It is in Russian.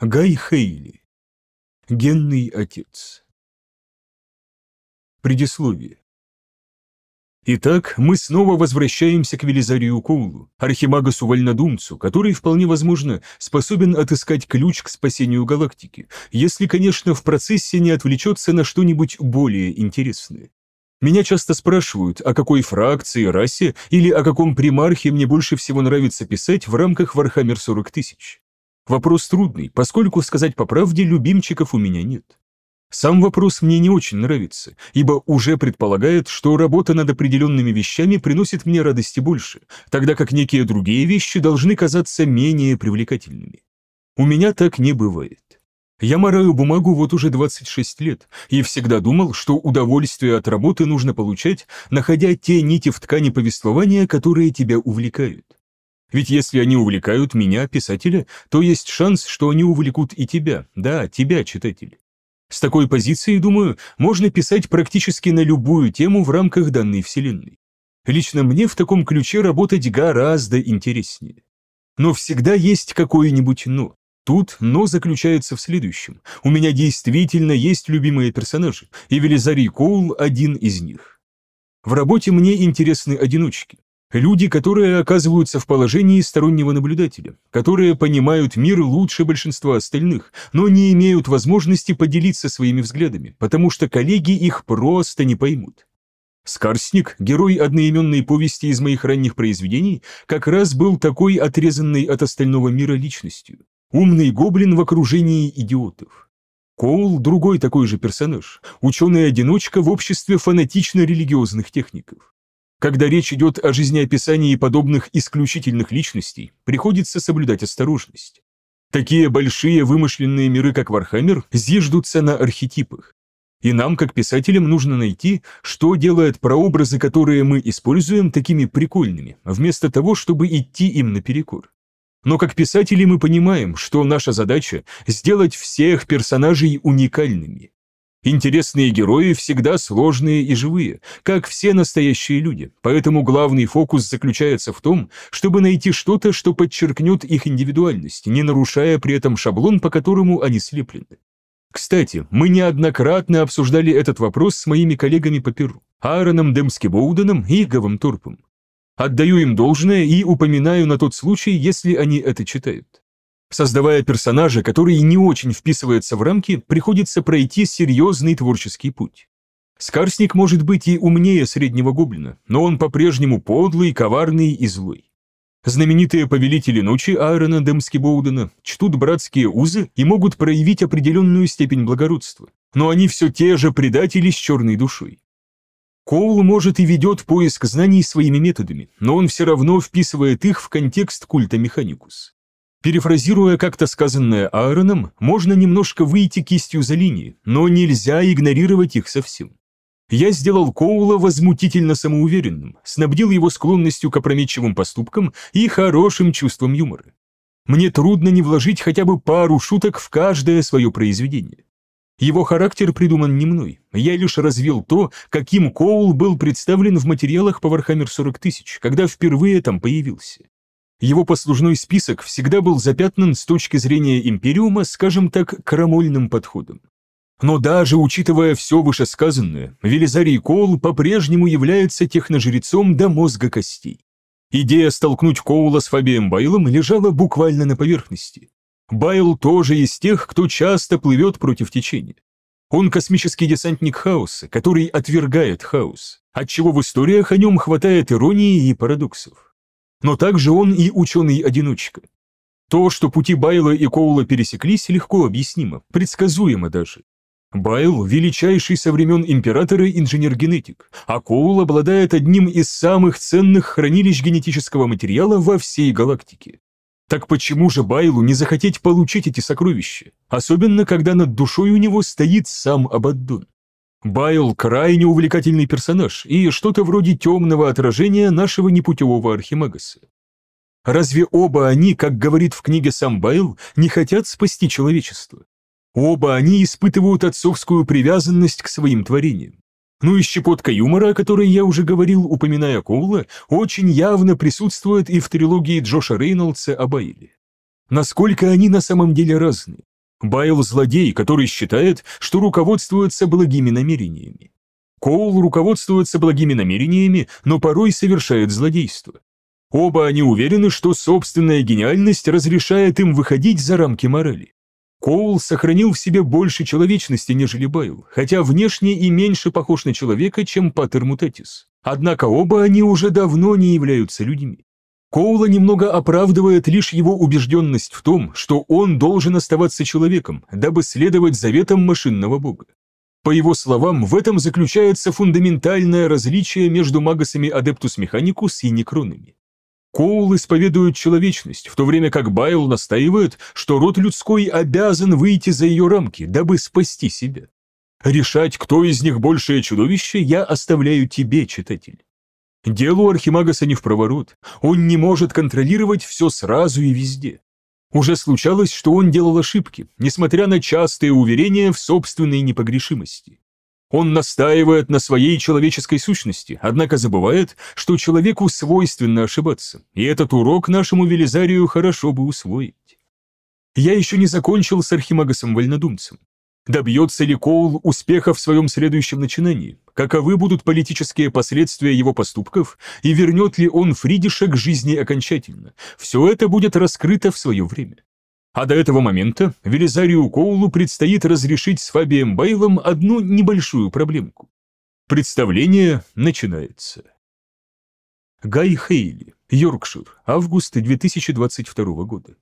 Гай Хейли. Генный отец. Предисловие. Итак, мы снова возвращаемся к Велизарию Коулу, архимагасу-вольнодумцу, который, вполне возможно, способен отыскать ключ к спасению галактики, если, конечно, в процессе не отвлечется на что-нибудь более интересное. Меня часто спрашивают, о какой фракции, расе или о каком примархе мне больше всего нравится писать в рамках Warhammer 40 тысяч. Вопрос трудный, поскольку, сказать по правде, любимчиков у меня нет. Сам вопрос мне не очень нравится, ибо уже предполагает, что работа над определенными вещами приносит мне радости больше, тогда как некие другие вещи должны казаться менее привлекательными. У меня так не бывает. Я мораю бумагу вот уже 26 лет и всегда думал, что удовольствие от работы нужно получать, находя те нити в ткани повествования, которые тебя увлекают. Ведь если они увлекают меня, писателя, то есть шанс, что они увлекут и тебя, да, тебя, читатель. С такой позиции, думаю, можно писать практически на любую тему в рамках данной вселенной. Лично мне в таком ключе работать гораздо интереснее. Но всегда есть какое-нибудь «но». Тут «но» заключается в следующем. У меня действительно есть любимые персонажи, и Велизарий Коул – один из них. В работе мне интересны одиночки. Люди, которые оказываются в положении стороннего наблюдателя, которые понимают мир лучше большинства остальных, но не имеют возможности поделиться своими взглядами, потому что коллеги их просто не поймут. Скарсник, герой одноименной повести из моих ранних произведений, как раз был такой отрезанной от остального мира личностью. Умный гоблин в окружении идиотов. Коул – другой такой же персонаж, ученый-одиночка в обществе фанатично-религиозных техников. Когда речь идет о жизнеописании подобных исключительных личностей, приходится соблюдать осторожность. Такие большие вымышленные миры, как Warhammer, зиждутся на архетипах. И нам, как писателям, нужно найти, что делает прообразы, которые мы используем, такими прикольными, вместо того, чтобы идти им наперекор. Но как писатели мы понимаем, что наша задача – сделать всех персонажей уникальными. Интересные герои всегда сложные и живые, как все настоящие люди, поэтому главный фокус заключается в том, чтобы найти что-то, что подчеркнет их индивидуальность, не нарушая при этом шаблон, по которому они слеплены. Кстати, мы неоднократно обсуждали этот вопрос с моими коллегами по Перу, Аароном Демски-Боуденом и Гавом Торпом. Отдаю им должное и упоминаю на тот случай, если они это читают. Создавая персонажа, который не очень вписывается в рамки, приходится пройти серьезный творческий путь. Скарсник может быть и умнее среднего гоблина, но он по-прежнему подлый, коварный и злой. Знаменитые повелители ночи Айрона Демски Боудена чтут братские узы и могут проявить определенную степень благородства, но они все те же предатели с черной душой. Коул может и ведет поиск знаний своими методами, но он все равно вписывает их в контекст культа Механикус. Перефразируя как-то сказанное Аароном, можно немножко выйти кистью за линии, но нельзя игнорировать их совсем. Я сделал Коула возмутительно самоуверенным, снабдил его склонностью к опрометчивым поступкам и хорошим чувством юмора. Мне трудно не вложить хотя бы пару шуток в каждое свое произведение. Его характер придуман не мной, я лишь развил то, каким Коул был представлен в материалах по Warhammer 40 тысяч, когда впервые там появился. Его послужной список всегда был запятнан с точки зрения Империума, скажем так, крамольным подходом. Но даже учитывая все вышесказанное, Велизарий Коул по-прежнему является техножрецом до мозга костей. Идея столкнуть Коула с Фабием Байлом лежала буквально на поверхности. Байл тоже из тех, кто часто плывет против течения. Он космический десантник хаоса, который отвергает хаос, отчего в историях о нем хватает иронии и парадоксов но также он и ученый-одиночка. То, что пути Байла и Коула пересеклись, легко объяснимо, предсказуемо даже. Байл – величайший со времен императора инженер-генетик, а Коул обладает одним из самых ценных хранилищ генетического материала во всей галактике. Так почему же Байлу не захотеть получить эти сокровища, особенно когда над душой у него стоит сам Абаддон? Байл – крайне увлекательный персонаж и что-то вроде темного отражения нашего непутевого Архимагаса. Разве оба они, как говорит в книге сам Байл, не хотят спасти человечество? Оба они испытывают отцовскую привязанность к своим творениям. Ну и щепотка юмора, о которой я уже говорил, упоминая Коула, очень явно присутствует и в трилогии Джоша Рейнольдса о Байле. Насколько они на самом деле разные. Байл – злодей, который считает, что руководствуется благими намерениями. Коул руководствуется благими намерениями, но порой совершает злодейство. Оба они уверены, что собственная гениальность разрешает им выходить за рамки морали. Коул сохранил в себе больше человечности, нежели Байл, хотя внешне и меньше похож на человека, чем Патер Мутатис. Однако оба они уже давно не являются людьми. Коула немного оправдывает лишь его убежденность в том, что он должен оставаться человеком, дабы следовать заветам машинного бога. По его словам, в этом заключается фундаментальное различие между магасами Адептус Механикус и Некронами. Коул исповедует человечность, в то время как Байл настаивает, что род людской обязан выйти за ее рамки, дабы спасти себя. Решать, кто из них большее чудовище, я оставляю тебе, читатель. Делу Архимагаса не в проворот, он не может контролировать все сразу и везде. Уже случалось, что он делал ошибки, несмотря на частые уверения в собственной непогрешимости. Он настаивает на своей человеческой сущности, однако забывает, что человеку свойственно ошибаться, и этот урок нашему Велизарию хорошо бы усвоить. Я еще не закончил с Архимагасом Вольнодумцем. Добьется ли Коул успеха в своем следующем начинании? Каковы будут политические последствия его поступков? И вернет ли он Фридиша к жизни окончательно? Все это будет раскрыто в свое время. А до этого момента Велизарию Коулу предстоит разрешить с Фабием Байлом одну небольшую проблемку. Представление начинается. Гай Хейли, Йоркшир, август 2022 года.